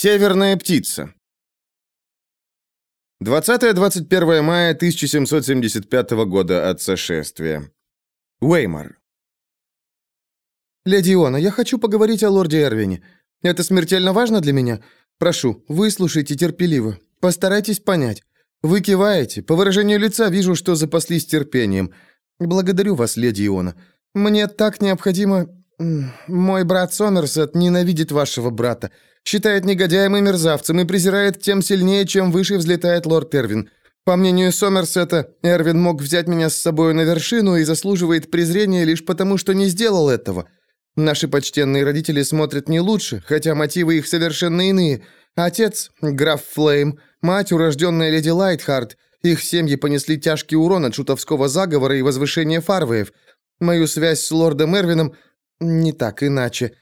Северная птица. 20-21 мая 1775 года от сошествия. Уэймар. «Леди Иона, я хочу поговорить о лорде Эрвине. Это смертельно важно для меня. Прошу, выслушайте терпеливо. Постарайтесь понять. Вы киваете. По выражению лица вижу, что запаслись терпением. Благодарю вас, леди Иона. Мне так необходимо... Мой брат Сомерсет ненавидит вашего брата, считает негодяем и мерзавцем и презирает тем сильнее, чем выше взлетает лорд Эрвин. По мнению Сомерсета, Эрвин мог взять меня с собой на вершину и заслуживает презрения лишь потому, что не сделал этого. Наши почтенные родители смотрят не лучше, хотя мотивы их совершенно иные. Отец, граф Флейм, мать, урожденная леди Лайтхарт, их семьи понесли тяжкий урон от шутовского заговора и возвышения Фарвеев. Мою связь с лордом Эрвином не так, иначе.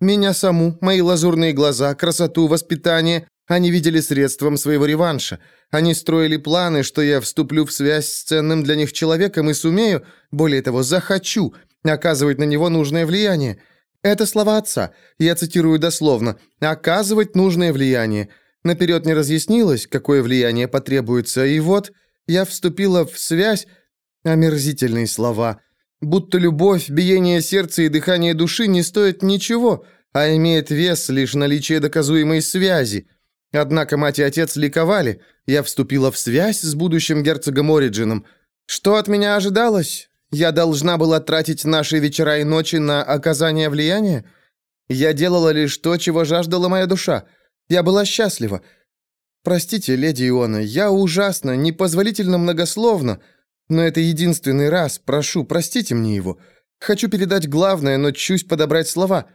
Меня саму, мои лазурные глаза, красоту, воспитание они видели средством своего реванша. Они строили планы, что я вступлю в связь с ценным для них человеком и сумею, более того, захочу, оказывать на него нужное влияние. Это слова отца. Я цитирую дословно. «Оказывать нужное влияние». Наперед не разъяснилось, какое влияние потребуется, и вот я вступила в связь... Омерзительные слова будто любовь, биение сердца и дыхание души не стоят ничего, а имеет вес лишь наличие доказуемой связи. Однако мать и отец ликовали. Я вступила в связь с будущим герцогом Ориджином. Что от меня ожидалось? Я должна была тратить наши вечера и ночи на оказание влияния? Я делала лишь то, чего жаждала моя душа. Я была счастлива. Простите, леди Иона, я ужасно, непозволительно многословно, но это единственный раз, прошу, простите мне его. Хочу передать главное, но чусь подобрать слова.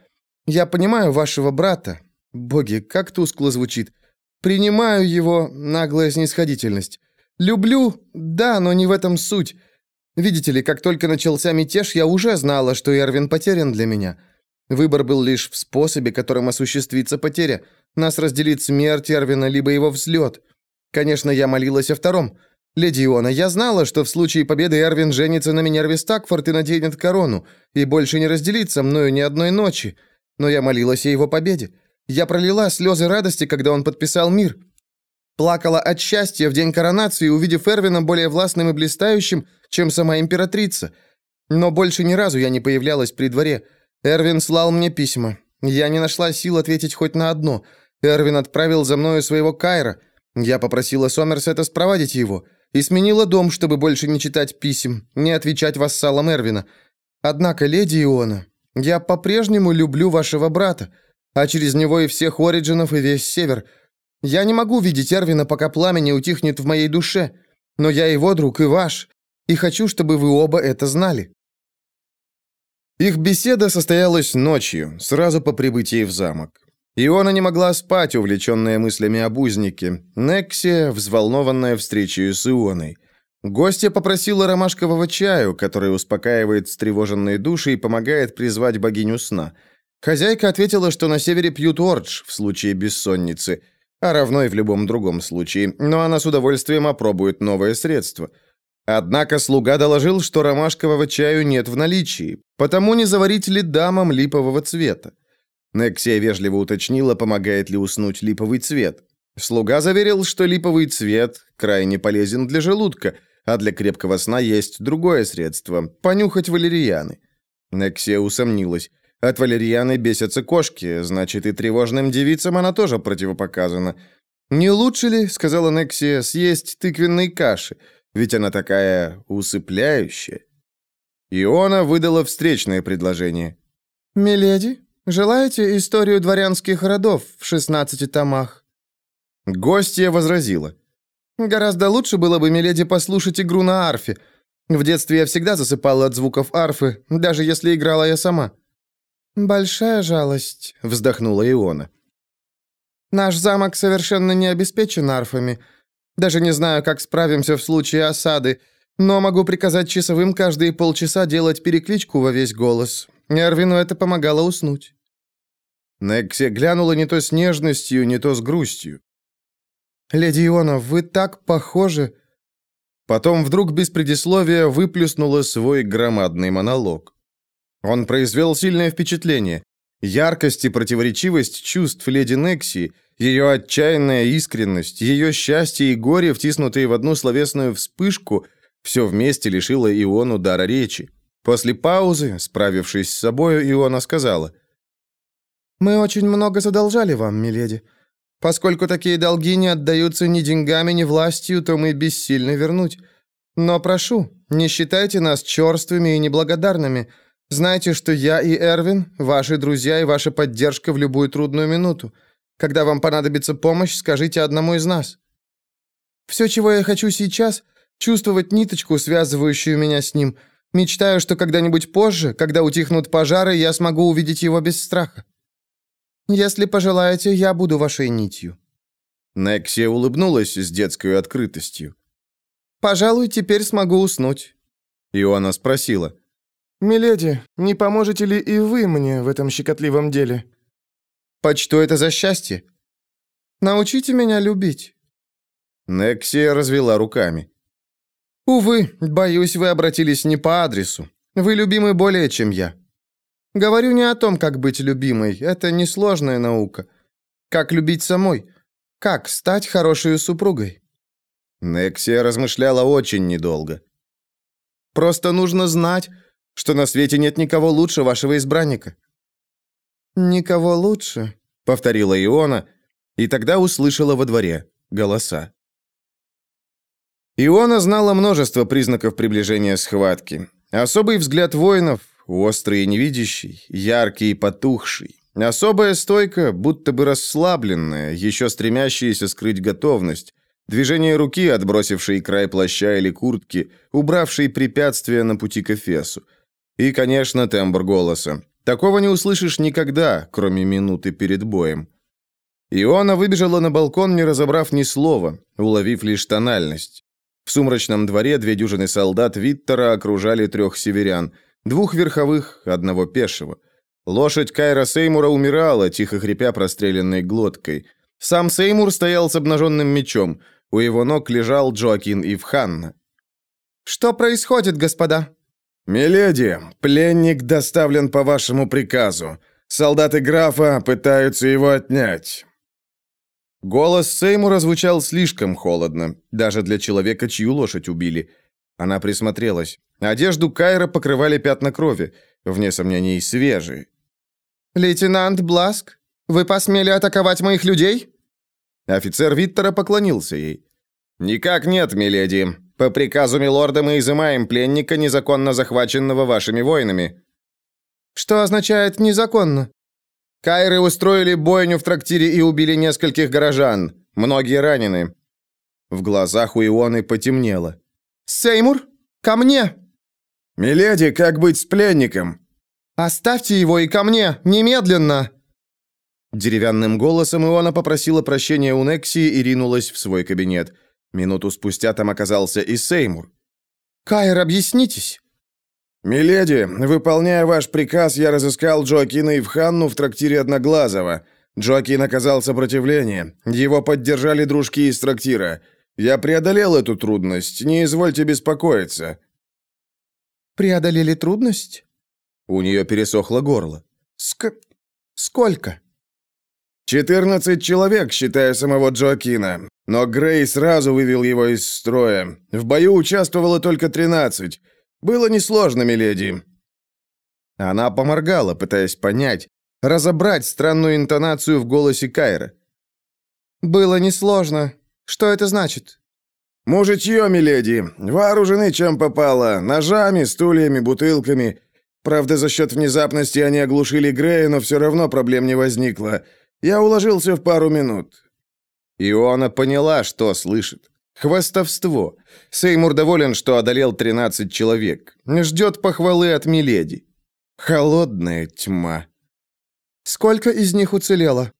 Я понимаю вашего брата. Боги, как тускло звучит. Принимаю его наглая снисходительность. Люблю, да, но не в этом суть. Видите ли, как только начался мятеж, я уже знала, что Эрвин потерян для меня. Выбор был лишь в способе, которым осуществится потеря. Нас разделит смерть Эрвина, либо его взлет. Конечно, я молилась о втором – «Леди Иона, я знала, что в случае победы Эрвин женится на Минерве Стакфорд и наденет корону, и больше не разделится мною ни одной ночи. Но я молилась о его победе. Я пролила слезы радости, когда он подписал мир. Плакала от счастья в день коронации, увидев Эрвина более властным и блистающим, чем сама императрица. Но больше ни разу я не появлялась при дворе. Эрвин слал мне письма. Я не нашла сил ответить хоть на одно. Эрвин отправил за мною своего Кайра. Я попросила Сомерсета спровадить его и сменила дом, чтобы больше не читать писем, не отвечать вассалам Эрвина. Однако, леди Иона, я по-прежнему люблю вашего брата, а через него и всех Ориджинов и весь Север. Я не могу видеть Эрвина, пока пламя не утихнет в моей душе, но я его друг и ваш, и хочу, чтобы вы оба это знали». Их беседа состоялась ночью, сразу по прибытии в замок. Иона не могла спать, увлеченная мыслями об узнике. Нексия, взволнованная встречей с Ионой. Гостья попросила ромашкового чаю, который успокаивает встревоженные души и помогает призвать богиню сна. Хозяйка ответила, что на севере пьют ордж в случае бессонницы, а равно и в любом другом случае, но она с удовольствием опробует новое средство. Однако слуга доложил, что ромашкового чаю нет в наличии, потому не заварить ли дамам липового цвета. Нексия вежливо уточнила, помогает ли уснуть липовый цвет. Слуга заверил, что липовый цвет крайне полезен для желудка, а для крепкого сна есть другое средство – понюхать валерьяны. Нексия усомнилась. От валерьяны бесятся кошки, значит, и тревожным девицам она тоже противопоказана. «Не лучше ли, — сказала Нексия, — съесть тыквенной каши, ведь она такая усыпляющая?» Иона выдала встречное предложение. «Миледи, Желаете историю дворянских родов в 16 томах?» Гостья возразила. «Гораздо лучше было бы, миледи, послушать игру на арфе. В детстве я всегда засыпала от звуков арфы, даже если играла я сама». «Большая жалость», — вздохнула Иона. «Наш замок совершенно не обеспечен арфами. Даже не знаю, как справимся в случае осады, но могу приказать часовым каждые полчаса делать перекличку во весь голос. Эрвину это помогало уснуть. Некси глянула не то с нежностью, не то с грустью. «Леди Иона, вы так похожи...» Потом вдруг без предисловия выплюснула свой громадный монолог. Он произвел сильное впечатление. Яркость и противоречивость чувств леди Некси, Ее отчаянная искренность, ее счастье и горе, втиснутые в одну словесную вспышку, все вместе лишило Иону дара речи. После паузы, справившись с собою, Иона сказала. «Мы очень много задолжали вам, миледи. Поскольку такие долги не отдаются ни деньгами, ни властью, то мы бессильны вернуть. Но прошу, не считайте нас черствыми и неблагодарными. Знайте, что я и Эрвин – ваши друзья и ваша поддержка в любую трудную минуту. Когда вам понадобится помощь, скажите одному из нас. Все, чего я хочу сейчас – чувствовать ниточку, связывающую меня с ним – Мечтаю, что когда-нибудь позже, когда утихнут пожары, я смогу увидеть его без страха. Если пожелаете, я буду вашей нитью». Нексия улыбнулась с детской открытостью. «Пожалуй, теперь смогу уснуть». Иоанна спросила. «Миледи, не поможете ли и вы мне в этом щекотливом деле?» «Почту это за счастье?» «Научите меня любить». Нексия развела руками. «Увы, боюсь, вы обратились не по адресу. Вы любимы более, чем я. Говорю не о том, как быть любимой, это несложная наука. Как любить самой? Как стать хорошей супругой?» Нексия размышляла очень недолго. «Просто нужно знать, что на свете нет никого лучше вашего избранника». «Никого лучше», — повторила Иона, и тогда услышала во дворе голоса. Иона знала множество признаков приближения схватки. Особый взгляд воинов, острый и невидящий, яркий и потухший. Особая стойка, будто бы расслабленная, еще стремящаяся скрыть готовность. Движение руки, отбросившей край плаща или куртки, убравшей препятствия на пути к Эфесу. И, конечно, тембр голоса. Такого не услышишь никогда, кроме минуты перед боем. Иона выбежала на балкон, не разобрав ни слова, уловив лишь тональность. В сумрачном дворе две дюжины солдат Виттера окружали трех северян, двух верховых, одного пешего. Лошадь Кайра Сеймура умирала, тихо хрипя простреленной глоткой. Сам Сеймур стоял с обнаженным мечом. У его ног лежал Джоакин Ивханна. «Что происходит, господа?» «Миледи, пленник доставлен по вашему приказу. Солдаты графа пытаются его отнять. Голос Сеймура звучал слишком холодно, даже для человека, чью лошадь убили. Она присмотрелась. Одежду Кайра покрывали пятна крови, вне сомнений, свежие. «Лейтенант Бласк, вы посмели атаковать моих людей?» Офицер Виттера поклонился ей. «Никак нет, миледи. По приказу милорда мы изымаем пленника, незаконно захваченного вашими воинами». «Что означает «незаконно»?» Кайры устроили бойню в трактире и убили нескольких горожан. Многие ранены. В глазах у Ионы потемнело. «Сеймур, ко мне!» «Миледи, как быть с пленником?» «Оставьте его и ко мне, немедленно!» Деревянным голосом Иона попросила прощения у Нексии и ринулась в свой кабинет. Минуту спустя там оказался и Сеймур. «Кайр, объяснитесь!» «Миледи, выполняя ваш приказ, я разыскал Джоакина Ивханну в трактире Одноглазого. Джоакин оказал сопротивление. Его поддержали дружки из трактира. Я преодолел эту трудность, не извольте беспокоиться». «Преодолели трудность?» У нее пересохло горло. Ск... Сколько?» «Четырнадцать человек, считая самого Джоакина. Но Грей сразу вывел его из строя. В бою участвовало только тринадцать. Было несложно, миледи». Она поморгала, пытаясь понять, разобрать странную интонацию в голосе Кайра. «Было несложно. Что это значит?» «Мужичье, миледи. Вооружены чем попало. Ножами, стульями, бутылками. Правда, за счет внезапности они оглушили Грея, но все равно проблем не возникло. Я уложился в пару минут». Иона поняла, что слышит. Хвастовство. Сеймур доволен, что одолел 13 человек. Ждет похвалы от Миледи. Холодная тьма. Сколько из них уцелело?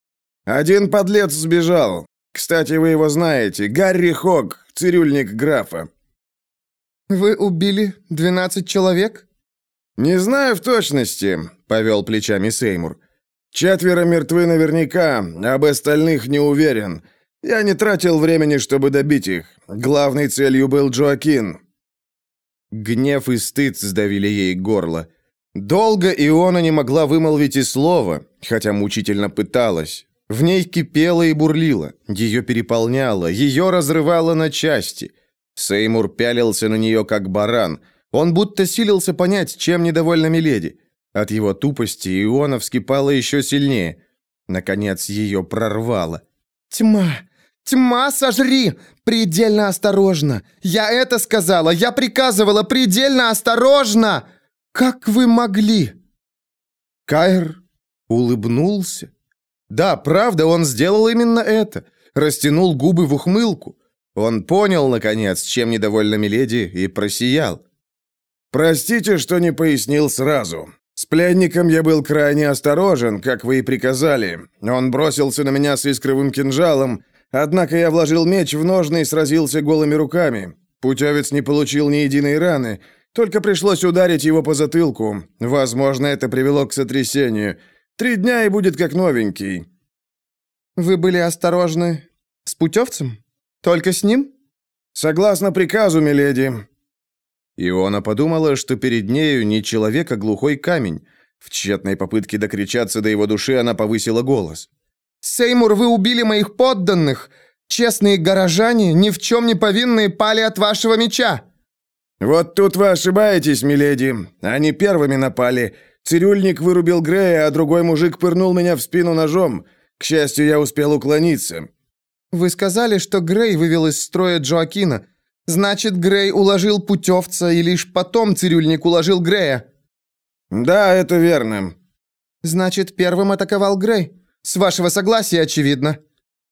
Один подлец сбежал. Кстати, вы его знаете. Гарри Хог, цирюльник графа. Вы убили 12 человек? Не знаю в точности, повел плечами Сеймур. Четверо мертвы наверняка, об остальных не уверен. Я не тратил времени, чтобы добить их. Главной целью был Джоакин. Гнев и стыд сдавили ей горло. Долго Иона не могла вымолвить и слова, хотя мучительно пыталась. В ней кипело и бурлило, ее переполняло, ее разрывало на части. Сеймур пялился на нее, как баран. Он будто силился понять, чем недовольна Миледи. От его тупости Иона вскипала еще сильнее. Наконец ее прорвало. «Тьма! Тьма, сожри! Предельно осторожно! Я это сказала! Я приказывала предельно осторожно! Как вы могли?» Кайр улыбнулся. Да, правда, он сделал именно это. Растянул губы в ухмылку. Он понял, наконец, чем недовольна Миледи, и просиял. «Простите, что не пояснил сразу. С пленником я был крайне осторожен, как вы и приказали. Он бросился на меня с искровым кинжалом, однако я вложил меч в ножны и сразился голыми руками. Путевец не получил ни единой раны, только пришлось ударить его по затылку. Возможно, это привело к сотрясению. Три дня и будет как новенький». «Вы были осторожны с путевцем? Только с ним?» «Согласно приказу, миледи». Иона подумала, что перед нею не человек, а глухой камень. В тщетной попытке докричаться до его души она повысила голос. «Сеймур, вы убили моих подданных! Честные горожане, ни в чем не повинные, пали от вашего меча!» «Вот тут вы ошибаетесь, миледи. Они первыми напали. Цирюльник вырубил Грея, а другой мужик пырнул меня в спину ножом. К счастью, я успел уклониться». «Вы сказали, что Грей вывел из строя Джоакина. Значит, Грей уложил путевца, и лишь потом цирюльник уложил Грея?» «Да, это верно». «Значит, первым атаковал Грей? С вашего согласия, очевидно».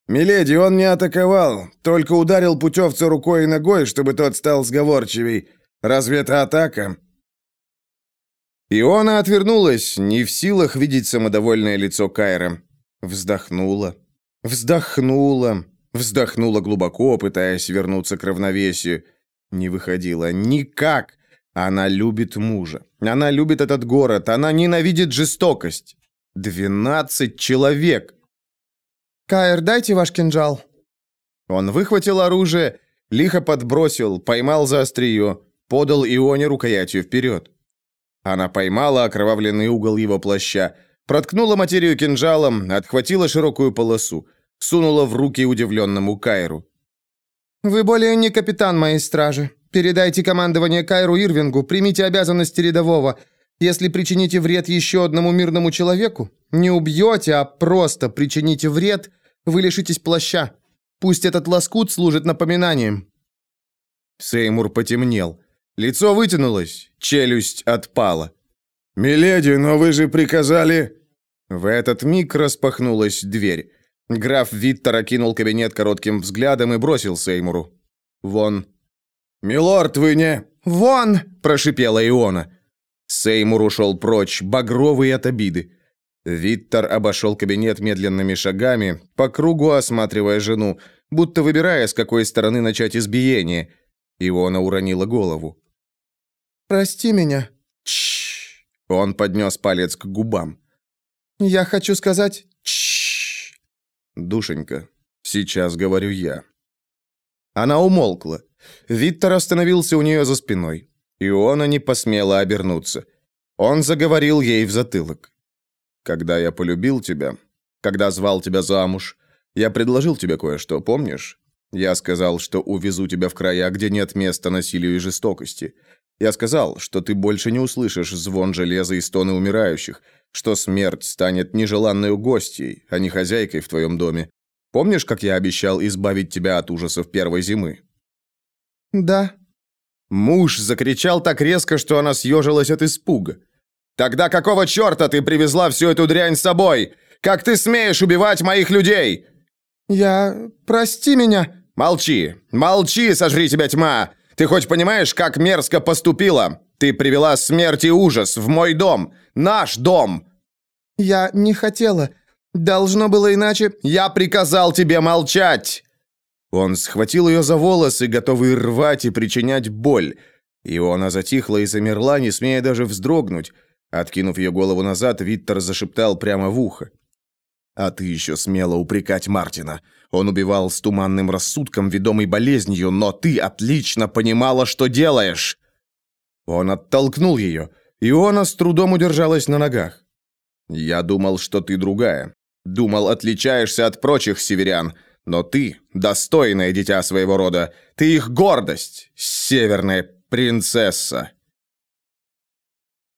«Миледи, он не атаковал, только ударил путевца рукой и ногой, чтобы тот стал сговорчивей. Разве это атака?» Иона отвернулась, не в силах видеть самодовольное лицо Кайра. Вздохнула. Вздохнула. Вздохнула глубоко, пытаясь вернуться к равновесию. Не выходила. Никак. Она любит мужа. Она любит этот город. Она ненавидит жестокость. Двенадцать человек. «Кайр, дайте ваш кинжал». Он выхватил оружие, лихо подбросил, поймал за острие, подал Ионе рукоятью вперед. Она поймала окровавленный угол его плаща, проткнула материю кинжалом, отхватила широкую полосу, сунула в руки удивленному Кайру. «Вы более не капитан моей стражи. Передайте командование Кайру Ирвингу, примите обязанности рядового. Если причините вред еще одному мирному человеку, не убьете, а просто причините вред, вы лишитесь плаща. Пусть этот лоскут служит напоминанием». Сеймур потемнел. Лицо вытянулось, челюсть отпала. «Миледи, но вы же приказали...» В этот миг распахнулась дверь. Граф Виттер окинул кабинет коротким взглядом и бросил Сеймуру. «Вон». «Милорд, вы не...» «Вон!» – прошипела Иона. Сеймур ушел прочь, багровый от обиды. Виттер обошел кабинет медленными шагами, по кругу осматривая жену, будто выбирая, с какой стороны начать избиение. Иона уронила голову. «Прости меня». Чш. Он поднес палец к губам. «Я хочу сказать...» Чш. «Душенька, сейчас говорю я». Она умолкла. Виттер остановился у нее за спиной. Иона не посмела обернуться. Он заговорил ей в затылок. «Когда я полюбил тебя, когда звал тебя замуж, я предложил тебе кое-что, помнишь? Я сказал, что увезу тебя в края, где нет места насилию и жестокости. Я сказал, что ты больше не услышишь звон железа и стоны умирающих, что смерть станет нежеланной гостьей, а не хозяйкой в твоем доме. Помнишь, как я обещал избавить тебя от ужасов первой зимы?» «Да». Муж закричал так резко, что она съежилась от испуга. «Тогда какого черта ты привезла всю эту дрянь с собой? Как ты смеешь убивать моих людей?» «Я... прости меня». «Молчи! Молчи, сожри тебя тьма! Ты хоть понимаешь, как мерзко поступила? Ты привела смерть и ужас в мой дом, наш дом!» «Я не хотела. Должно было иначе...» «Я приказал тебе молчать!» Он схватил ее за волосы, готовый рвать и причинять боль. И она затихла и замерла, не смея даже вздрогнуть. Откинув ее голову назад, Виттер зашептал прямо в ухо. «А ты еще смело упрекать Мартина. Он убивал с туманным рассудком, ведомый болезнью, но ты отлично понимала, что делаешь!» Он оттолкнул ее, и она с трудом удержалась на ногах. «Я думал, что ты другая. Думал, отличаешься от прочих северян, но ты – достойное дитя своего рода. Ты их гордость, северная принцесса.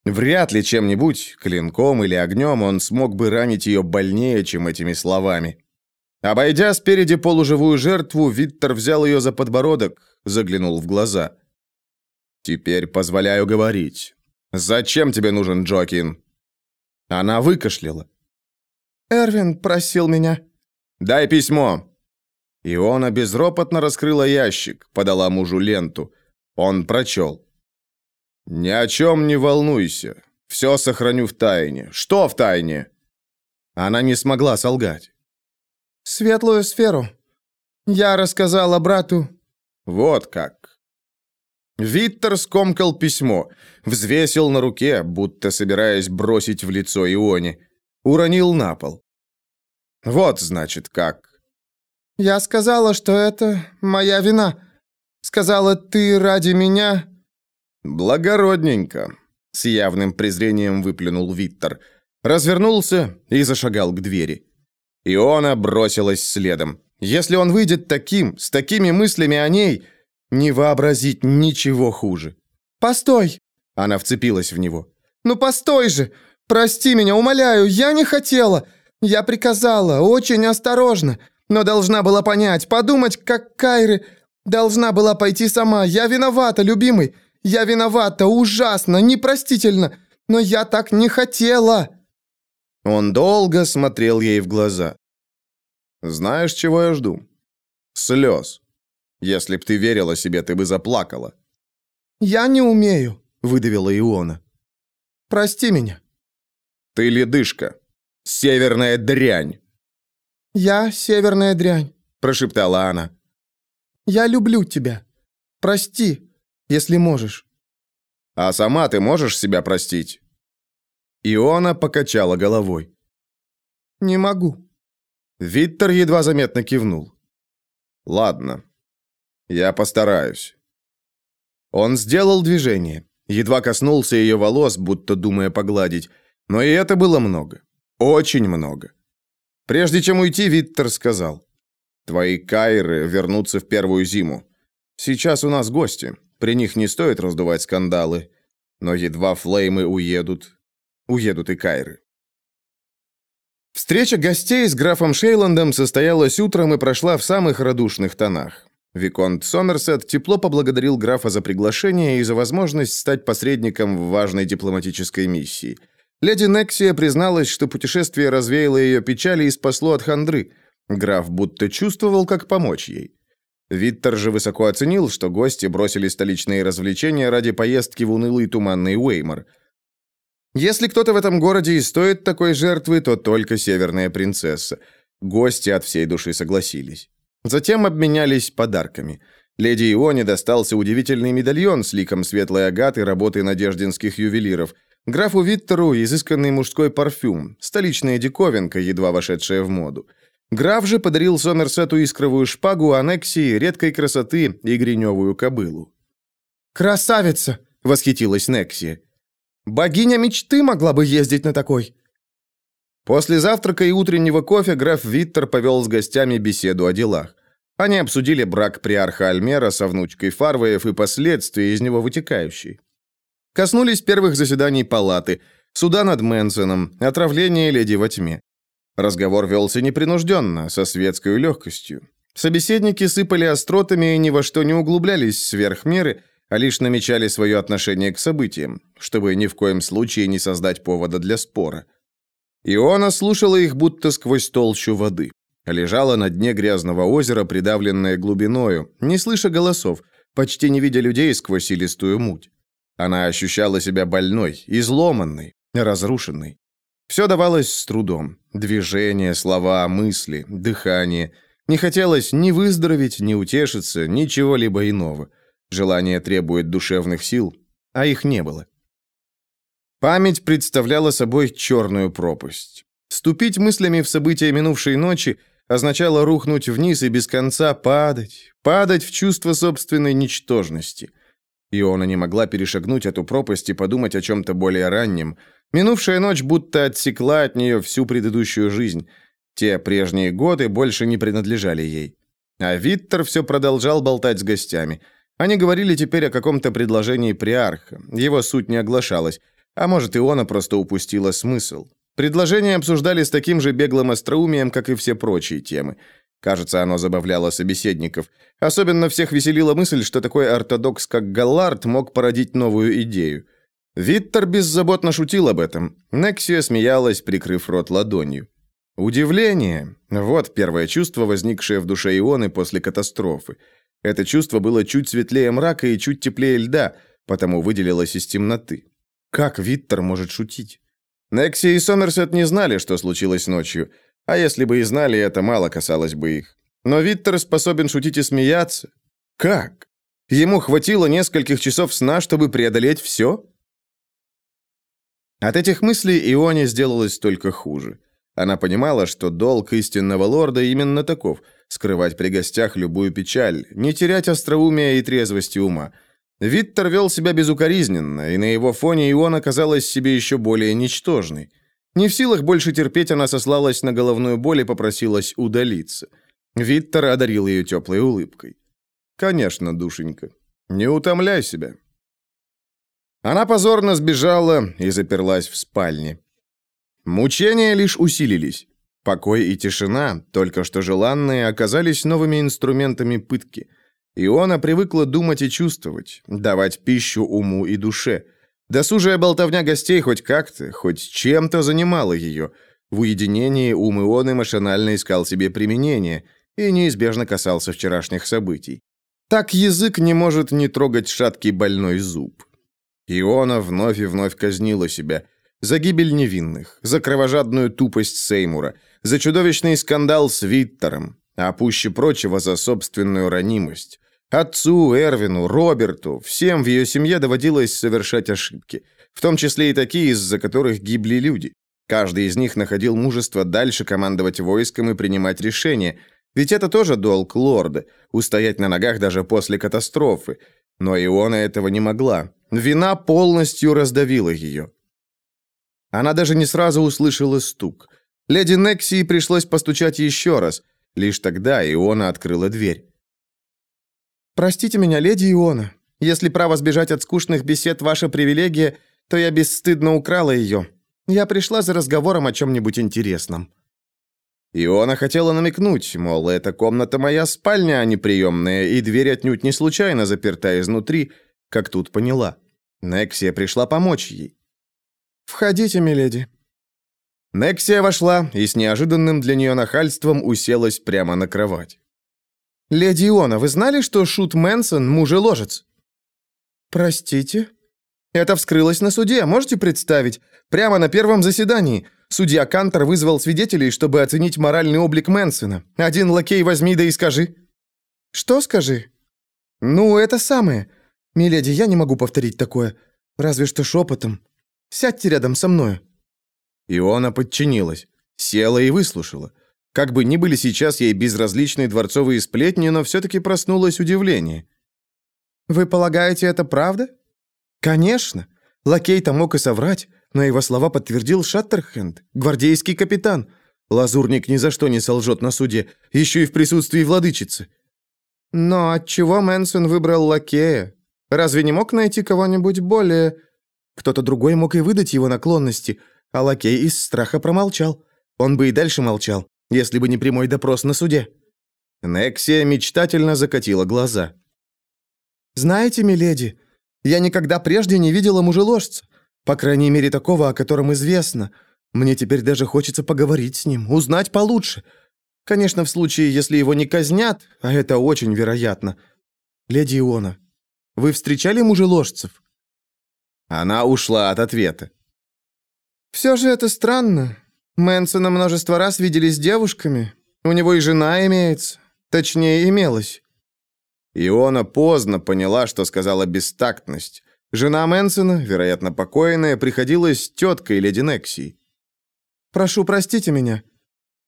Вряд ли чем-нибудь, клинком или огнем, он смог бы ранить ее больнее, чем этими словами. Обойдя спереди полуживую жертву, Виттер взял ее за подбородок, заглянул в глаза. «Теперь позволяю говорить. Зачем тебе нужен Джокин?» Она выкашляла. «Эрвин просил меня». «Дай письмо». Иона безропотно раскрыла ящик, подала мужу ленту. Он прочел. «Ни о чем не волнуйся. Все сохраню в тайне. Что в тайне?» Она не смогла солгать. «Светлую сферу. Я рассказала брату». «Вот как». Виттер скомкал письмо, взвесил на руке, будто собираясь бросить в лицо Ионе. Уронил на пол. «Вот, значит, как». «Я сказала, что это моя вина. Сказала, ты ради меня «Благородненько», — с явным презрением выплюнул Виттер. Развернулся и зашагал к двери. Иона бросилась следом. Если он выйдет таким, с такими мыслями о ней, не вообразить ничего хуже. «Постой!» — она вцепилась в него. «Ну постой же! Прости меня, умоляю, я не хотела! Я приказала, очень осторожно, но должна была понять, подумать, как Кайры... Должна была пойти сама, я виновата, любимый, я виновата, ужасно, непростительно, но я так не хотела!» Он долго смотрел ей в глаза. «Знаешь, чего я жду? Слез. Если б ты верила себе, ты бы заплакала». «Я не умею», — выдавила Иона. «Прости меня». «Ты ледышка. Северная дрянь». «Я северная дрянь», — прошептала она. «Я люблю тебя. Прости, если можешь». «А сама ты можешь себя простить?» Иона покачала головой. «Не могу». Виттер едва заметно кивнул. «Ладно, я постараюсь». Он сделал движение, едва коснулся ее волос, будто думая погладить, но и это было много, очень много. Прежде чем уйти, Виттер сказал, «Твои кайры вернутся в первую зиму. Сейчас у нас гости. При них не стоит раздувать скандалы. Но едва флеймы уедут, уедут и Кайры. Встреча гостей с графом Шейландом состоялась утром и прошла в самых радушных тонах. Виконт Сомерсет тепло поблагодарил графа за приглашение и за возможность стать посредником в важной дипломатической миссии. Леди Нексия призналась, что путешествие развеяло ее печали и спасло от хандры. Граф будто чувствовал, как помочь ей. Виттер же высоко оценил, что гости бросили столичные развлечения ради поездки в унылый туманный Уэймор. Если кто-то в этом городе и стоит такой жертвы, то только северная принцесса. Гости от всей души согласились. Затем обменялись подарками. Леди Ионе достался удивительный медальон с ликом светлой агаты работы надеждинских ювелиров. Графу Виттеру изысканный мужской парфюм, столичная диковинка, едва вошедшая в моду. Граф же подарил Сомерсету искровую шпагу, аннексии, редкой красоты и гриневую кобылу. «Красавица!» — восхитилась Нексия. «Богиня мечты могла бы ездить на такой!» После завтрака и утреннего кофе граф Виттер повел с гостями беседу о делах. Они обсудили брак приарха Альмера со внучкой Фарвеев и последствия из него вытекающие. Коснулись первых заседаний палаты, суда над Мэнсоном, отравления леди во тьме. Разговор велся непринужденно, со светской легкостью. Собеседники сыпали остротами и ни во что не углублялись сверх меры, а лишь намечали свое отношение к событиям, чтобы ни в коем случае не создать повода для спора. Иона слушала их будто сквозь толщу воды. Лежала на дне грязного озера, придавленная глубиною, не слыша голосов, почти не видя людей сквозь илистую муть. Она ощущала себя больной, изломанной, разрушенной. Все давалось с трудом. Движения, слова, мысли, дыхание. Не хотелось ни выздороветь, ни утешиться, ничего-либо иного. Желание требует душевных сил, а их не было. Память представляла собой черную пропасть. Ступить мыслями в события минувшей ночи означало рухнуть вниз и без конца падать, падать в чувство собственной ничтожности. Иона не могла перешагнуть эту пропасть и подумать о чем-то более раннем – Минувшая ночь будто отсекла от нее всю предыдущую жизнь. Те прежние годы больше не принадлежали ей. А Виттер все продолжал болтать с гостями. Они говорили теперь о каком-то предложении приарха. Его суть не оглашалась. А может, и она просто упустила смысл. Предложение обсуждали с таким же беглым остроумием, как и все прочие темы. Кажется, оно забавляло собеседников. Особенно всех веселила мысль, что такой ортодокс, как Галлард, мог породить новую идею. Виттер беззаботно шутил об этом. Нексия смеялась, прикрыв рот ладонью. Удивление – вот первое чувство, возникшее в душе Ионы после катастрофы. Это чувство было чуть светлее мрака и чуть теплее льда, потому выделилось из темноты. Как Виттер может шутить? Некси и Сомерсет не знали, что случилось ночью, а если бы и знали, это мало касалось бы их. Но Виттер способен шутить и смеяться. Как? Ему хватило нескольких часов сна, чтобы преодолеть все? От этих мыслей Ионе сделалось только хуже. Она понимала, что долг истинного лорда именно таков – скрывать при гостях любую печаль, не терять остроумия и трезвости ума. Виттер вел себя безукоризненно, и на его фоне Иона казалась себе еще более ничтожной. Не в силах больше терпеть, она сослалась на головную боль и попросилась удалиться. Виттер одарил ее теплой улыбкой. «Конечно, душенька, не утомляй себя». Она позорно сбежала и заперлась в спальне. Мучения лишь усилились. Покой и тишина, только что желанные, оказались новыми инструментами пытки. Иона привыкла думать и чувствовать, давать пищу уму и душе. Досужая болтовня гостей хоть как-то, хоть чем-то занимала ее. В уединении ум Ионы машинально искал себе применение и неизбежно касался вчерашних событий. Так язык не может не трогать шаткий больной зуб. Иона вновь и вновь казнила себя – за гибель невинных, за кровожадную тупость Сеймура, за чудовищный скандал с Виттером, а пуще прочего за собственную ранимость. Отцу, Эрвину, Роберту, всем в ее семье доводилось совершать ошибки, в том числе и такие, из-за которых гибли люди. Каждый из них находил мужество дальше командовать войском и принимать решения, ведь это тоже долг лорда – устоять на ногах даже после катастрофы. Но Иона этого не могла. Вина полностью раздавила ее. Она даже не сразу услышала стук. Леди Нексии пришлось постучать еще раз. Лишь тогда Иона открыла дверь. «Простите меня, леди Иона. Если право сбежать от скучных бесед ваша привилегия, то я бесстыдно украла ее. Я пришла за разговором о чем-нибудь интересном». Иона хотела намекнуть, мол, эта комната моя спальня, а не приемная, и дверь отнюдь не случайно заперта изнутри, как тут поняла. Нексия пришла помочь ей. «Входите, миледи». Нексия вошла и с неожиданным для нее нахальством уселась прямо на кровать. «Леди Иона, вы знали, что Шут Мэнсон – мужеложец?» «Простите?» «Это вскрылось на суде, можете представить? Прямо на первом заседании. Судья Кантер вызвал свидетелей, чтобы оценить моральный облик Мэнсона. Один лакей возьми да и скажи». «Что скажи?» «Ну, это самое. Миледи, я не могу повторить такое. Разве что шепотом. Сядьте рядом со мной». Иона подчинилась, села и выслушала. Как бы ни были сейчас ей безразличные дворцовые сплетни, но все-таки проснулось удивление. «Вы полагаете, это правда?» «Конечно. Лакей-то мог и соврать, но его слова подтвердил Шаттерхенд, гвардейский капитан. Лазурник ни за что не солжет на суде, еще и в присутствии владычицы». «Но отчего Мэнсон выбрал лакея? Разве не мог найти кого-нибудь более...» Кто-то другой мог и выдать его наклонности, а лакей из страха промолчал. Он бы и дальше молчал, если бы не прямой допрос на суде. Нексия мечтательно закатила глаза. «Знаете, миледи, я никогда прежде не видела мужеложца, по крайней мере такого, о котором известно. Мне теперь даже хочется поговорить с ним, узнать получше. Конечно, в случае, если его не казнят, а это очень вероятно. Леди Иона, вы встречали мужеложцев?» Она ушла от ответа. «Все же это странно. Мэнсона множество раз видели с девушками. У него и жена имеется. Точнее, имелась». Иона поздно поняла, что сказала бестактность. Жена Мэнсона, вероятно, покойная, приходилась теткой леди Нексии. «Прошу, простите меня».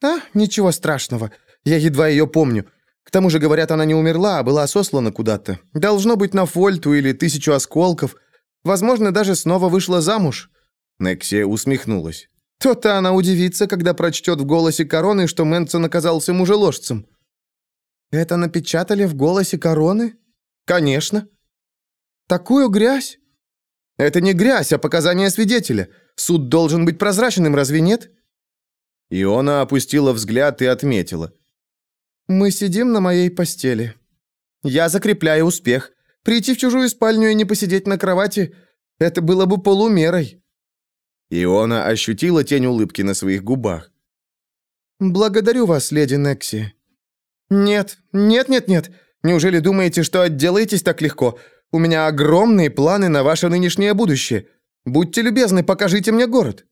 «А, ничего страшного. Я едва ее помню. К тому же, говорят, она не умерла, а была сослана куда-то. Должно быть на Фольту или Тысячу Осколков. Возможно, даже снова вышла замуж». Нексия усмехнулась. То-то она удивится, когда прочтет в голосе короны, что Мэнсон оказался мужеложцем. Это напечатали в голосе короны? Конечно. Такую грязь? Это не грязь, а показания свидетеля. Суд должен быть прозрачным, разве нет? Иона опустила взгляд и отметила. Мы сидим на моей постели. Я закрепляю успех. Прийти в чужую спальню и не посидеть на кровати – это было бы полумерой. Иона ощутила тень улыбки на своих губах. «Благодарю вас, леди Некси». «Нет, нет, нет, нет. Неужели думаете, что отделаетесь так легко? У меня огромные планы на ваше нынешнее будущее. Будьте любезны, покажите мне город».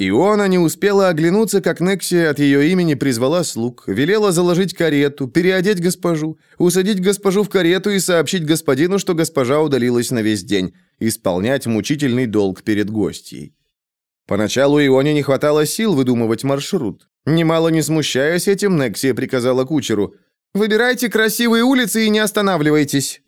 Иона не успела оглянуться, как Нексия от ее имени призвала слуг, велела заложить карету, переодеть госпожу, усадить госпожу в карету и сообщить господину, что госпожа удалилась на весь день, исполнять мучительный долг перед гостьей. Поначалу Ионе не хватало сил выдумывать маршрут. Немало не смущаясь этим, Нексия приказала кучеру «Выбирайте красивые улицы и не останавливайтесь».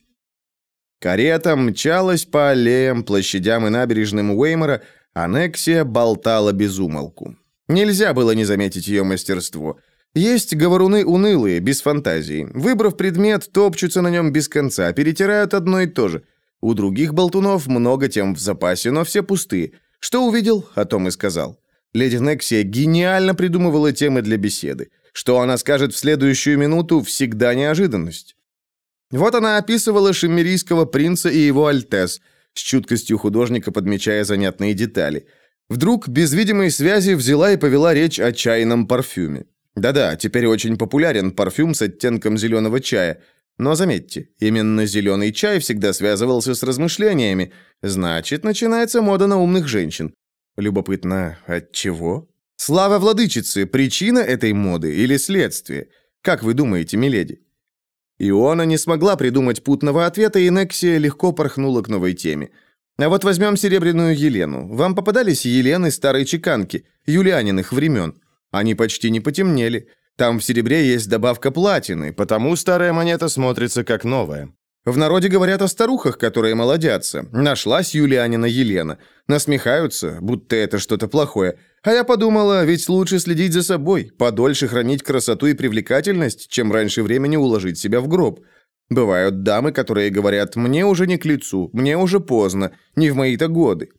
Карета мчалась по аллеям, площадям и набережным Уэймора, Анексия болтала без умолку. Нельзя было не заметить ее мастерство. Есть говоруны унылые, без фантазии. Выбрав предмет, топчутся на нем без конца, перетирают одно и то же. У других болтунов много тем в запасе, но все пустые. Что увидел, о том и сказал. Леди Нексия гениально придумывала темы для беседы. Что она скажет в следующую минуту, всегда неожиданность. Вот она описывала шиммерийского принца и его альтес – с чуткостью художника подмечая занятные детали. Вдруг без видимой связи взяла и повела речь о чайном парфюме. Да-да, теперь очень популярен парфюм с оттенком зеленого чая. Но заметьте, именно зеленый чай всегда связывался с размышлениями. Значит, начинается мода на умных женщин. Любопытно, от чего? Слава владычицы, причина этой моды или следствие? Как вы думаете, миледи? Иона не смогла придумать путного ответа, и Нексия легко порхнула к новой теме. А вот возьмем Серебряную Елену. Вам попадались Елены старой чеканки, юлианиных времен. Они почти не потемнели. Там в серебре есть добавка платины, потому старая монета смотрится как новая. В народе говорят о старухах, которые молодятся. Нашлась Юлианина Елена. Насмехаются, будто это что-то плохое. А я подумала, ведь лучше следить за собой, подольше хранить красоту и привлекательность, чем раньше времени уложить себя в гроб. Бывают дамы, которые говорят «мне уже не к лицу, мне уже поздно, не в мои-то годы».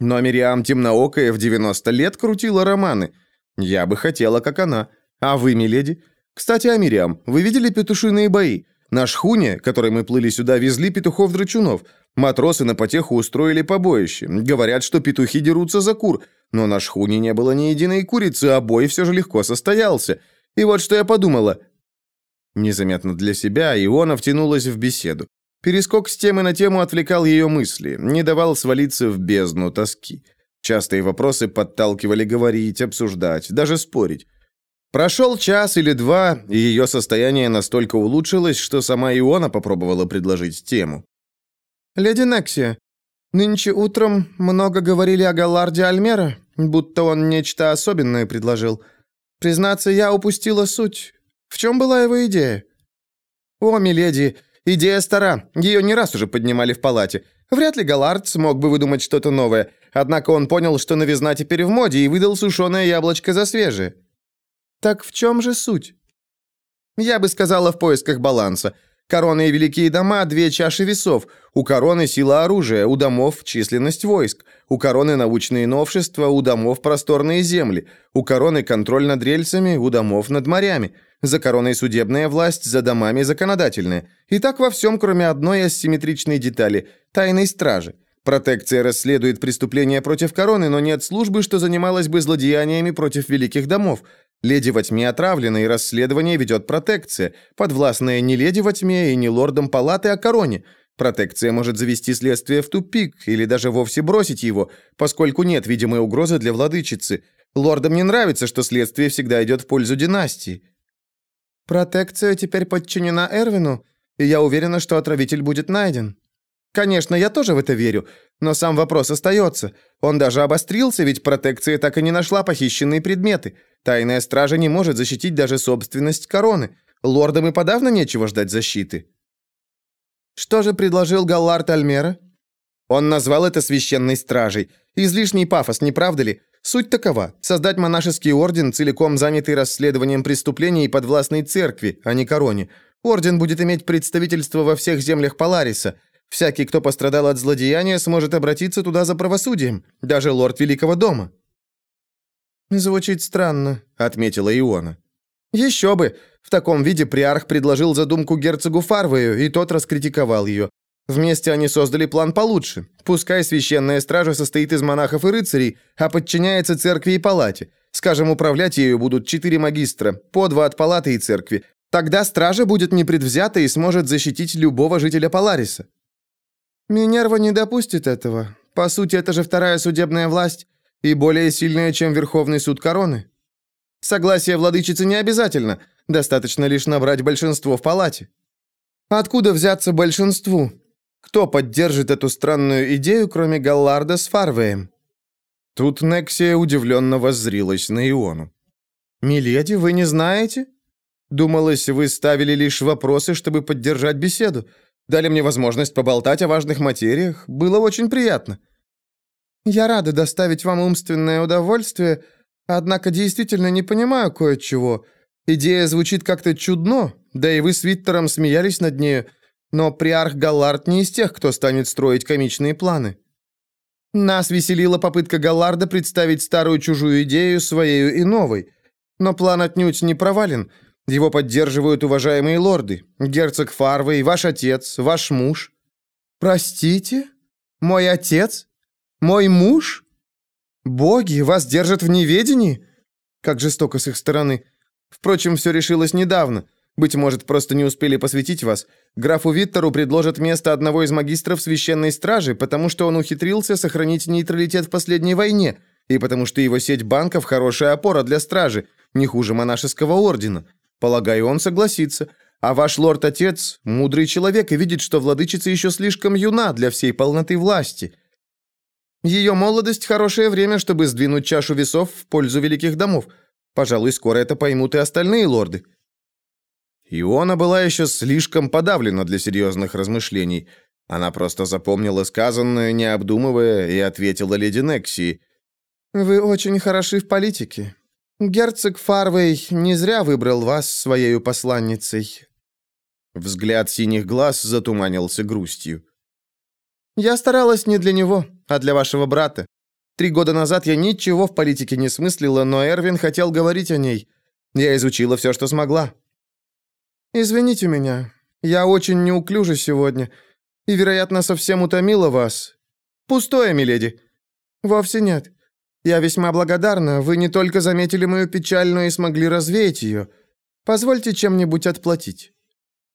Но Мириам темноокая в 90 лет крутила романы. Я бы хотела, как она. А вы, миледи? Кстати, о Мириам. Вы видели петушиные бои? На шхуне, которой мы плыли сюда, везли петухов-драчунов. Матросы на потеху устроили побоище. Говорят, что петухи дерутся за кур. Но на шхуне не было ни единой курицы, а бой все же легко состоялся. И вот что я подумала. Незаметно для себя Иона втянулась в беседу. Перескок с темы на тему отвлекал ее мысли, не давал свалиться в бездну тоски. Частые вопросы подталкивали говорить, обсуждать, даже спорить. Прошел час или два, и ее состояние настолько улучшилось, что сама Иона попробовала предложить тему. «Леди Нексия, нынче утром много говорили о Галларде Альмера, будто он нечто особенное предложил. Признаться, я упустила суть. В чем была его идея?» «О, миледи, идея стара, ее не раз уже поднимали в палате. Вряд ли Галлард смог бы выдумать что-то новое, однако он понял, что новизна теперь в моде, и выдал сушеное яблочко за свежее». Так в чем же суть? Я бы сказала в поисках баланса. Короны и великие дома – две чаши весов. У короны сила оружия, у домов – численность войск. У короны научные новшества, у домов – просторные земли. У короны контроль над рельсами, у домов – над морями. За короной судебная власть, за домами – законодательная. И так во всем, кроме одной асимметричной детали – тайной стражи. Протекция расследует преступления против короны, но нет службы, что занималась бы злодеяниями против великих домов. Леди во тьме отравлена, и расследование ведет протекция, подвластная не леди во тьме и не лордом палаты, а короне. Протекция может завести следствие в тупик или даже вовсе бросить его, поскольку нет видимой угрозы для владычицы. Лордам не нравится, что следствие всегда идет в пользу династии. Протекция теперь подчинена Эрвину, и я уверена, что отравитель будет найден. Конечно, я тоже в это верю, но сам вопрос остается. Он даже обострился, ведь протекция так и не нашла похищенные предметы. Тайная стража не может защитить даже собственность короны. Лордам и подавно нечего ждать защиты. Что же предложил Галлард Альмера? Он назвал это священной стражей. Излишний пафос, не правда ли? Суть такова – создать монашеский орден, целиком занятый расследованием преступлений подвластной церкви, а не короне. Орден будет иметь представительство во всех землях Полариса. Всякий, кто пострадал от злодеяния, сможет обратиться туда за правосудием, даже лорд Великого дома». «Звучит странно», — отметила Иона. «Еще бы! В таком виде приарх предложил задумку герцогу Фарвею, и тот раскритиковал ее. Вместе они создали план получше. Пускай священная стража состоит из монахов и рыцарей, а подчиняется церкви и палате. Скажем, управлять ею будут четыре магистра, по два от палаты и церкви. Тогда стража будет непредвзята и сможет защитить любого жителя Полариса. Минерва не допустит этого. По сути, это же вторая судебная власть и более сильная, чем Верховный суд короны. Согласие владычицы не обязательно, достаточно лишь набрать большинство в палате. Откуда взяться большинству? Кто поддержит эту странную идею, кроме Галларда с Фарвеем? Тут Нексия удивленно воззрилась на Иону. «Миледи, вы не знаете?» «Думалось, вы ставили лишь вопросы, чтобы поддержать беседу. Дали мне возможность поболтать о важных материях. Было очень приятно». «Я рада доставить вам умственное удовольствие, однако действительно не понимаю кое-чего. Идея звучит как-то чудно, да и вы с Виттером смеялись над нею, но приарх Галлард не из тех, кто станет строить комичные планы. Нас веселила попытка Галларда представить старую чужую идею своею и новой. Но план отнюдь не провален. Его поддерживают уважаемые лорды. Герцог Фарвей, ваш отец, ваш муж. Простите? Мой отец? Мой муж? Боги, вас держат в неведении? Как жестоко с их стороны. Впрочем, все решилось недавно. Быть может, просто не успели посвятить вас. Графу Виттеру предложат место одного из магистров священной стражи, потому что он ухитрился сохранить нейтралитет в последней войне, и потому что его сеть банков хорошая опора для стражи, не хуже монашеского ордена. Полагаю, он согласится. А ваш лорд-отец – мудрый человек и видит, что владычица еще слишком юна для всей полноты власти. Ее молодость – хорошее время, чтобы сдвинуть чашу весов в пользу великих домов. Пожалуй, скоро это поймут и остальные лорды. Иона была еще слишком подавлена для серьезных размышлений. Она просто запомнила сказанное, не обдумывая, и ответила леди Нексии. «Вы очень хороши в политике. Герцог Фарвей не зря выбрал вас своей посланницей». Взгляд синих глаз затуманился грустью. «Я старалась не для него, а для вашего брата. Три года назад я ничего в политике не смыслила, но Эрвин хотел говорить о ней. Я изучила все, что смогла. «Извините меня, я очень неуклюжа сегодня и, вероятно, совсем утомила вас. Пустое, миледи». «Вовсе нет. Я весьма благодарна. Вы не только заметили мою печаль, но и смогли развеять ее. Позвольте чем-нибудь отплатить».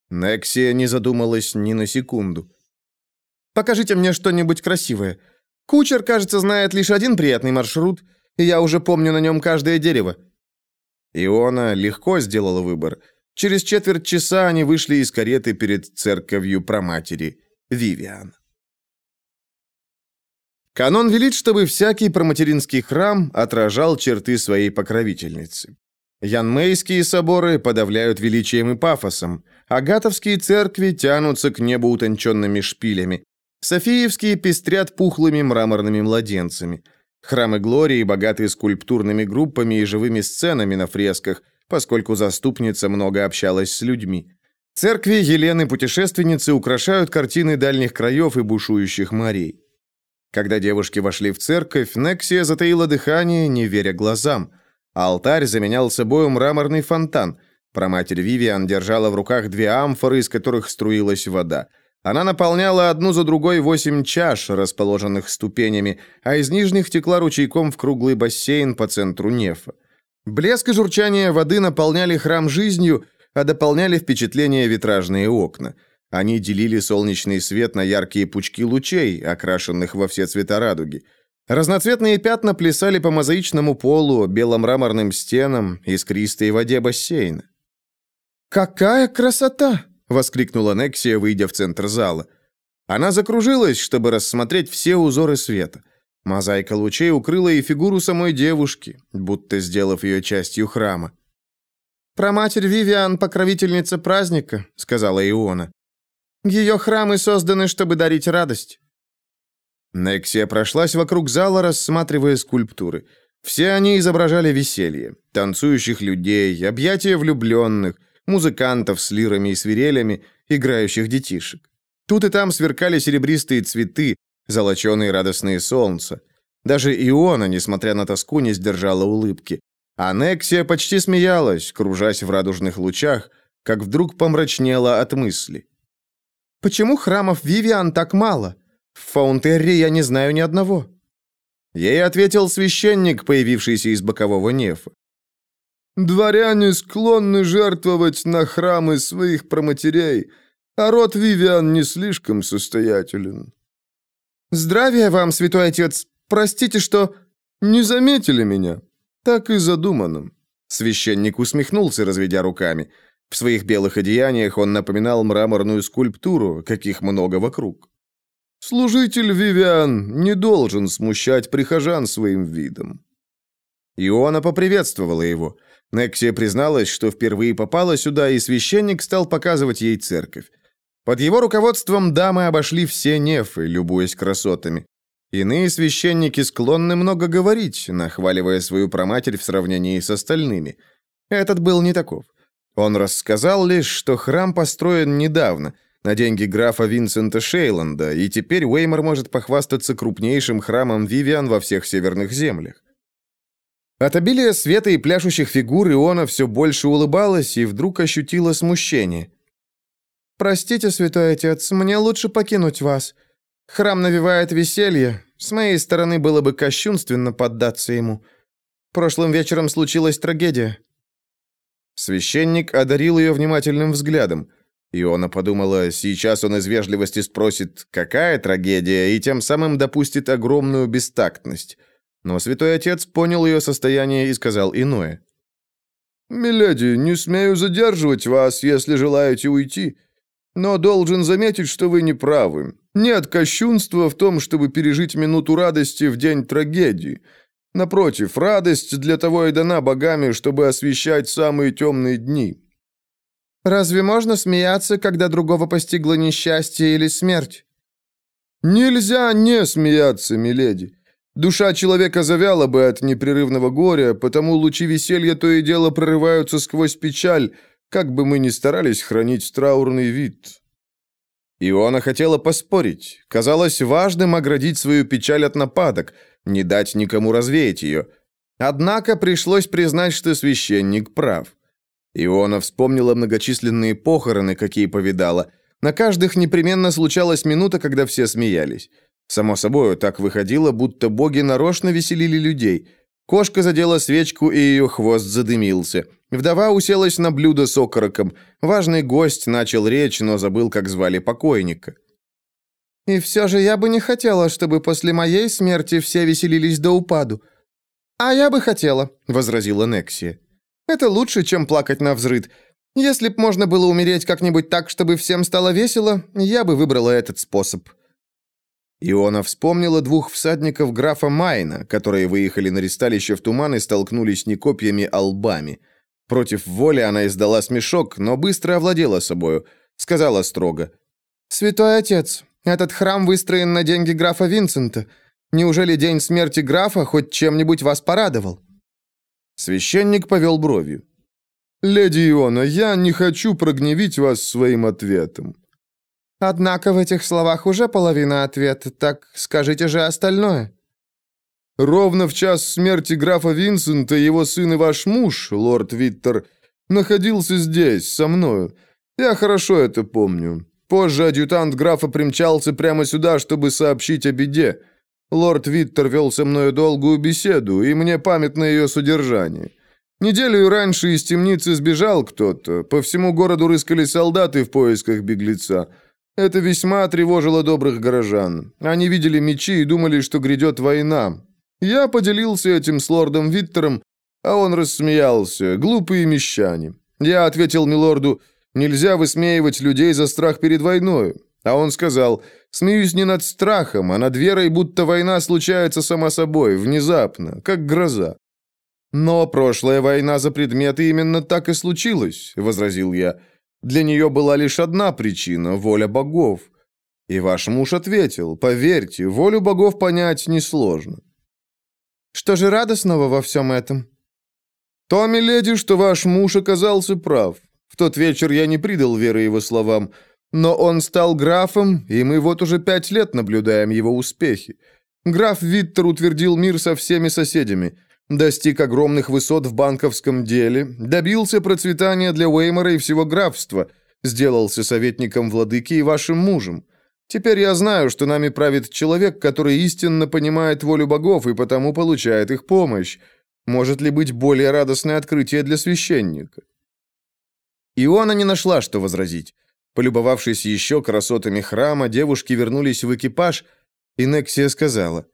Нексия не задумалась ни на секунду. «Покажите мне что-нибудь красивое. Кучер, кажется, знает лишь один приятный маршрут, и я уже помню на нем каждое дерево». Иона легко сделала выбор – Через четверть часа они вышли из кареты перед церковью проматери Вивиан. Канон велит, чтобы всякий проматеринский храм отражал черты своей покровительницы. Янмейские соборы подавляют величием и пафосом, агатовские церкви тянутся к небу утонченными шпилями, Софиевские пестрят пухлыми мраморными младенцами. Храмы Глории богаты скульптурными группами и живыми сценами на фресках, поскольку заступница много общалась с людьми. Церкви Елены-путешественницы украшают картины дальних краев и бушующих морей. Когда девушки вошли в церковь, Нексия затаила дыхание, не веря глазам. Алтарь заменял собой мраморный фонтан. Проматерь Вивиан держала в руках две амфоры, из которых струилась вода. Она наполняла одну за другой восемь чаш, расположенных ступенями, а из нижних текла ручейком в круглый бассейн по центру нефа. Блеск и журчание воды наполняли храм жизнью, а дополняли впечатление витражные окна. Они делили солнечный свет на яркие пучки лучей, окрашенных во все цвета радуги. Разноцветные пятна плясали по мозаичному полу, беломраморным стенам, искристой воде бассейна. «Какая красота!» — воскликнула Нексия, выйдя в центр зала. Она закружилась, чтобы рассмотреть все узоры света. Мозаика лучей укрыла и фигуру самой девушки, будто сделав ее частью храма. «Про матерь Вивиан – покровительница праздника», – сказала Иона. «Ее храмы созданы, чтобы дарить радость». Нексия прошлась вокруг зала, рассматривая скульптуры. Все они изображали веселье, танцующих людей, объятия влюбленных, музыкантов с лирами и свирелями, играющих детишек. Тут и там сверкали серебристые цветы, золоченые радостные солнца. Даже Иона, несмотря на тоску, не сдержала улыбки. А Нексия почти смеялась, кружась в радужных лучах, как вдруг помрачнела от мысли. «Почему храмов Вивиан так мало? В Фаунтерре я не знаю ни одного». Ей ответил священник, появившийся из бокового нефа. «Дворяне склонны жертвовать на храмы своих проматерей, а род Вивиан не слишком состоятелен». «Здравия вам, святой отец! Простите, что...» «Не заметили меня?» «Так и задумано». Священник усмехнулся, разведя руками. В своих белых одеяниях он напоминал мраморную скульптуру, каких много вокруг. Служитель Вивиан не должен смущать прихожан своим видом. Иона поприветствовала его. Нексия призналась, что впервые попала сюда, и священник стал показывать ей церковь. Под его руководством дамы обошли все нефы, любуясь красотами. Иные священники склонны много говорить, нахваливая свою проматерь в сравнении с остальными. Этот был не таков. Он рассказал лишь, что храм построен недавно – на деньги графа Винсента Шейланда, и теперь Уэймор может похвастаться крупнейшим храмом Вивиан во всех северных землях. От обилия света и пляшущих фигур Иона все больше улыбалась и вдруг ощутила смущение. «Простите, святой отец, мне лучше покинуть вас. Храм навевает веселье. С моей стороны было бы кощунственно поддаться ему. Прошлым вечером случилась трагедия». Священник одарил ее внимательным взглядом – Иона подумала, сейчас он из вежливости спросит, какая трагедия, и тем самым допустит огромную бестактность. Но святой отец понял ее состояние и сказал иное. «Миледи, не смею задерживать вас, если желаете уйти, но должен заметить, что вы не правы. Нет кощунства в том, чтобы пережить минуту радости в день трагедии. Напротив, радость для того и дана богами, чтобы освещать самые темные дни. Разве можно смеяться, когда другого постигло несчастье или смерть? Нельзя не смеяться, миледи. Душа человека завяла бы от непрерывного горя, потому лучи веселья то и дело прорываются сквозь печаль, как бы мы ни старались хранить траурный вид. Иона хотела поспорить. Казалось важным оградить свою печаль от нападок, не дать никому развеять ее. Однако пришлось признать, что священник прав. Иона вспомнила многочисленные похороны, какие повидала. На каждых непременно случалась минута, когда все смеялись. Само собой, так выходило, будто боги нарочно веселили людей. Кошка задела свечку, и ее хвост задымился. Вдова уселась на блюдо с окороком. Важный гость начал речь, но забыл, как звали покойника. «И все же я бы не хотела, чтобы после моей смерти все веселились до упаду». «А я бы хотела», — возразила Нексия. Это лучше, чем плакать на взрыд. Если б можно было умереть как-нибудь так, чтобы всем стало весело, я бы выбрала этот способ». Иона вспомнила двух всадников графа Майна, которые выехали на ристалище в туман и столкнулись не копьями, а лбами. Против воли она издала смешок, но быстро овладела собою. Сказала строго. «Святой отец, этот храм выстроен на деньги графа Винсента. Неужели день смерти графа хоть чем-нибудь вас порадовал?» Священник повел бровью. «Леди Иона, я не хочу прогневить вас своим ответом». «Однако в этих словах уже половина ответа, так скажите же остальное». «Ровно в час смерти графа Винсента его сын и ваш муж, лорд Виттер, находился здесь, со мною. Я хорошо это помню. Позже адъютант графа примчался прямо сюда, чтобы сообщить о беде. Лорд Виттер вел со мною долгую беседу, и мне памятно ее содержание. Неделю раньше из темницы сбежал кто-то. По всему городу рыскали солдаты в поисках беглеца. Это весьма тревожило добрых горожан. Они видели мечи и думали, что грядет война. Я поделился этим с лордом Виттером, а он рассмеялся. Глупые мещане. Я ответил милорду, нельзя высмеивать людей за страх перед войной. А он сказал, смеюсь не над страхом, а над верой, будто война случается сама собой, внезапно, как гроза. «Но прошлая война за предметы именно так и случилась», — возразил я. «Для нее была лишь одна причина — воля богов». И ваш муж ответил, поверьте, волю богов понять несложно. Что же радостного во всем этом? То, миледи, что ваш муж оказался прав. Тот вечер я не придал веры его словам, но он стал графом, и мы вот уже пять лет наблюдаем его успехи. Граф Виттер утвердил мир со всеми соседями, достиг огромных высот в банковском деле, добился процветания для Уэймора и всего графства, сделался советником владыки и вашим мужем. Теперь я знаю, что нами правит человек, который истинно понимает волю богов и потому получает их помощь. Может ли быть более радостное открытие для священника? Иона не нашла, что возразить. Полюбовавшись еще красотами храма, девушки вернулись в экипаж, и Нексия сказала,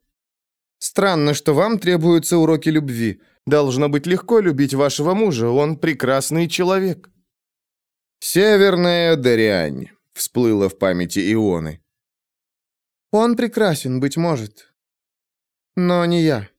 «Странно, что вам требуются уроки любви. Должно быть легко любить вашего мужа, он прекрасный человек». «Северная Дориань», — всплыла в памяти Ионы. «Он прекрасен, быть может, но не я».